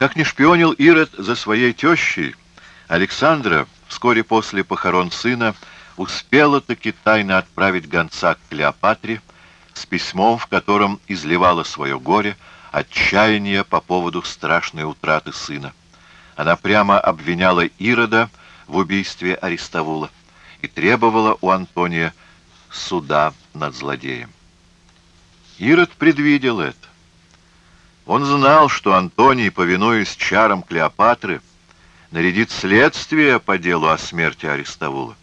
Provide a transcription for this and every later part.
Как не шпионил Ирод за своей тещей, Александра вскоре после похорон сына успела-таки тайно отправить гонца к Клеопатре с письмом, в котором изливала свое горе, отчаяние по поводу страшной утраты сына. Она прямо обвиняла Ирода в убийстве Аристовула и требовала у Антония суда над злодеем. Ирод предвидел это. Он знал, что Антоний, повинуясь чарам Клеопатры, нарядит следствие по делу о смерти Аристовула,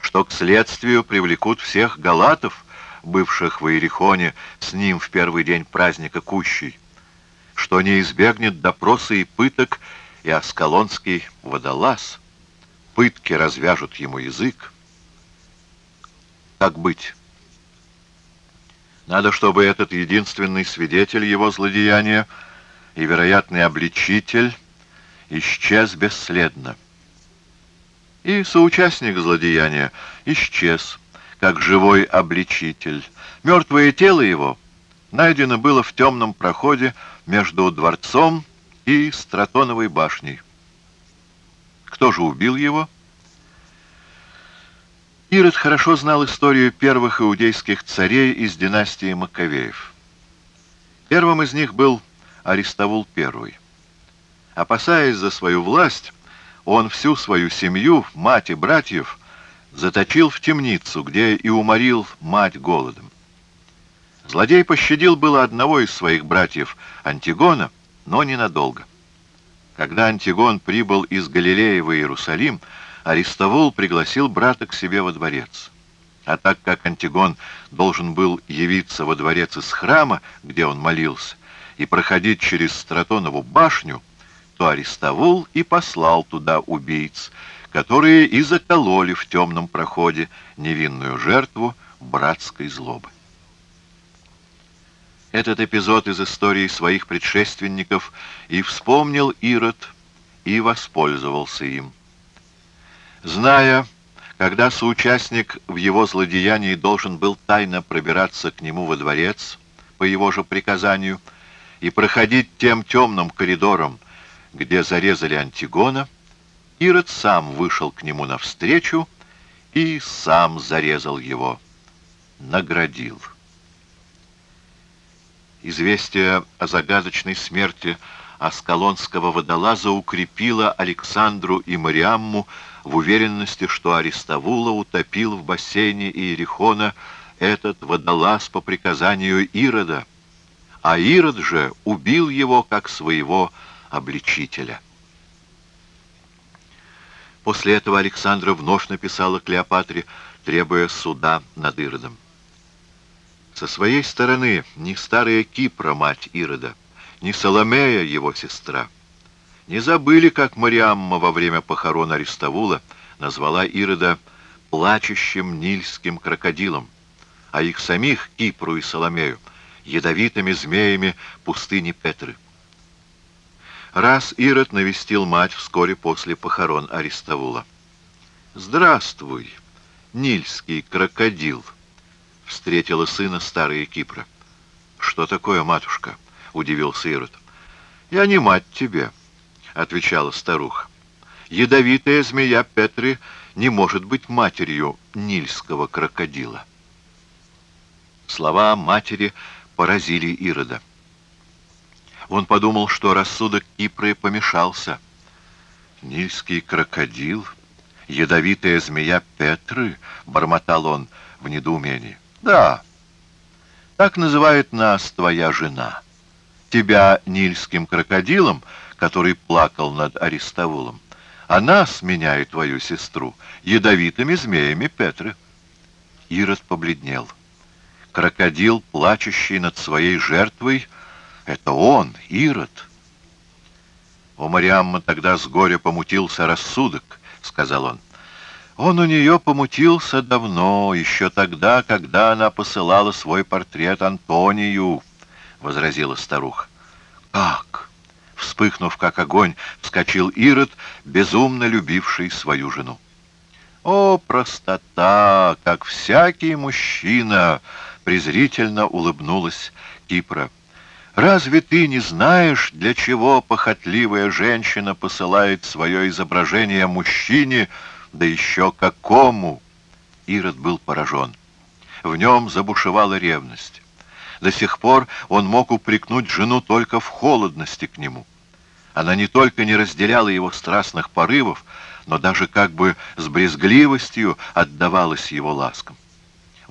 что к следствию привлекут всех галатов, бывших в Иерихоне с ним в первый день праздника Кущей, что не избегнет допроса и пыток и Аскалонский водолаз. Пытки развяжут ему язык. Как быть? Надо, чтобы этот единственный свидетель его злодеяния и вероятный обличитель исчез бесследно. И соучастник злодеяния исчез, как живой обличитель. Мертвое тело его найдено было в темном проходе между дворцом и Стратоновой башней. Кто же убил его? Ирод хорошо знал историю первых иудейских царей из династии Маковеев. Первым из них был Аристовул I. Опасаясь за свою власть, он всю свою семью, мать и братьев, заточил в темницу, где и уморил мать голодом. Злодей пощадил было одного из своих братьев, Антигона, но ненадолго. Когда Антигон прибыл из Галилеи в Иерусалим, Аристовул пригласил брата к себе во дворец. А так как Антигон должен был явиться во дворец из храма, где он молился, и проходить через Стратонову башню, то Аристовул и послал туда убийц, которые и закололи в темном проходе невинную жертву братской злобы. Этот эпизод из истории своих предшественников и вспомнил Ирод, и воспользовался им. Зная, когда соучастник в его злодеянии должен был тайно пробираться к нему во дворец, по его же приказанию, и проходить тем темным коридором, где зарезали Антигона, Ирод сам вышел к нему навстречу и сам зарезал его, наградил. Известие о загадочной смерти Аскалонского водолаза укрепило Александру и Мариамму в уверенности, что Аристовула утопил в бассейне Иерихона этот водолаз по приказанию Ирода, а Ирод же убил его как своего обличителя. После этого Александра вновь написала Клеопатре, требуя суда над Иродом. Со своей стороны ни старая Кипра, мать Ирода, ни Соломея, его сестра, не забыли, как Мариамма во время похорон Аристовула назвала Ирода плачущим нильским крокодилом, а их самих, Кипру и Соломею, ядовитыми змеями пустыни Петры. Раз Ирод навестил мать вскоре после похорон Аристовула. «Здравствуй, нильский крокодил!» встретила сына старая Кипра. «Что такое, матушка?» — удивился Ирод. «Я не мать тебе», — отвечала старуха. «Ядовитая змея Петри не может быть матерью нильского крокодила». Слова матери поразили Ирода. Он подумал, что рассудок Кипры помешался. «Нильский крокодил? Ядовитая змея Петры?» — бормотал он в недоумении. Да, так называет нас твоя жена. Тебя нильским крокодилом, который плакал над Аристовулом. Она сменяет твою сестру ядовитыми змеями Петры. Ирод побледнел. Крокодил, плачущий над своей жертвой, это он, Ирод. У Мариаммы тогда с горя помутился рассудок, сказал он. Он у нее помутился давно, еще тогда, когда она посылала свой портрет Антонию, — возразила старуха. Как? Вспыхнув, как огонь, вскочил Ирод, безумно любивший свою жену. О, простота, как всякий мужчина! Презрительно улыбнулась Кипра. Разве ты не знаешь, для чего похотливая женщина посылает свое изображение мужчине, да еще какому?» Ирод был поражен. В нем забушевала ревность. До сих пор он мог упрекнуть жену только в холодности к нему. Она не только не разделяла его страстных порывов, но даже как бы с брезгливостью отдавалась его ласкам.